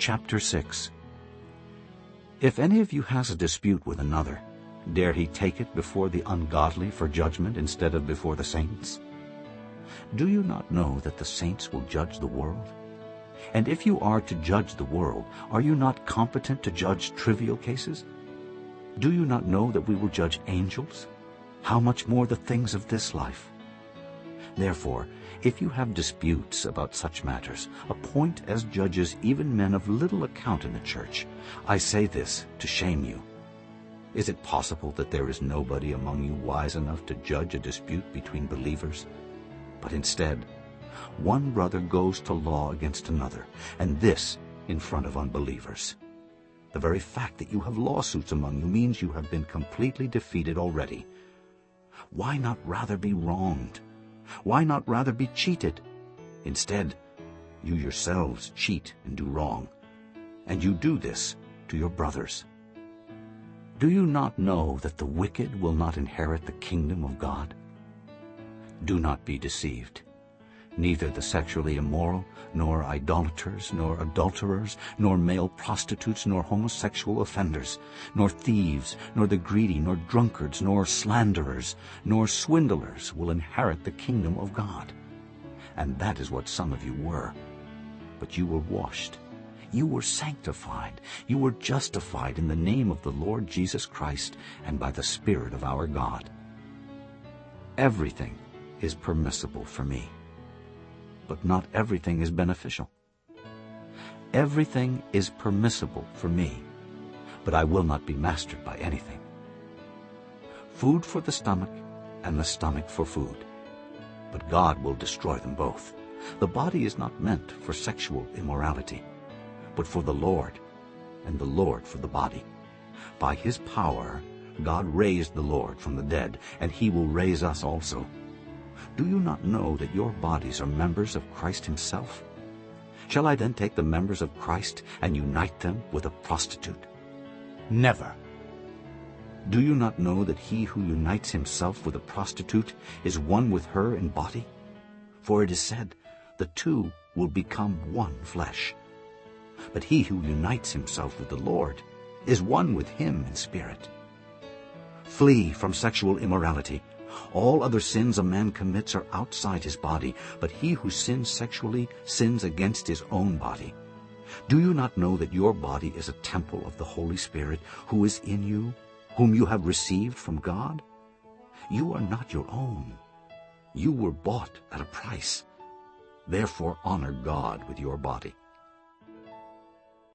Chapter 6 If any of you has a dispute with another, dare he take it before the ungodly for judgment instead of before the saints? Do you not know that the saints will judge the world? And if you are to judge the world, are you not competent to judge trivial cases? Do you not know that we will judge angels? How much more the things of this life? Therefore, if you have disputes about such matters, appoint as judges even men of little account in the church. I say this to shame you. Is it possible that there is nobody among you wise enough to judge a dispute between believers? But instead, one brother goes to law against another, and this in front of unbelievers. The very fact that you have lawsuits among you means you have been completely defeated already. Why not rather be wronged? Why not rather be cheated? Instead, you yourselves cheat and do wrong, and you do this to your brothers. Do you not know that the wicked will not inherit the kingdom of God? Do not be deceived. Neither the sexually immoral, nor idolaters, nor adulterers, nor male prostitutes, nor homosexual offenders, nor thieves, nor the greedy, nor drunkards, nor slanderers, nor swindlers will inherit the kingdom of God. And that is what some of you were. But you were washed. You were sanctified. You were justified in the name of the Lord Jesus Christ and by the Spirit of our God. Everything is permissible for me, but not everything is beneficial. Everything is permissible for me, but I will not be mastered by anything. Food for the stomach and the stomach for food, but God will destroy them both. The body is not meant for sexual immorality, but for the Lord, and the Lord for the body. By his power God raised the Lord from the dead, and he will raise us also. Do you not know that your bodies are members of Christ himself? Shall I then take the members of Christ and unite them with a prostitute? Never. Do you not know that he who unites himself with a prostitute is one with her in body? For it is said, the two will become one flesh. But he who unites himself with the Lord is one with him in spirit. Flee from sexual immorality. All other sins a man commits are outside his body, but he who sins sexually sins against his own body. Do you not know that your body is a temple of the Holy Spirit who is in you, whom you have received from God? You are not your own. You were bought at a price. Therefore honor God with your body.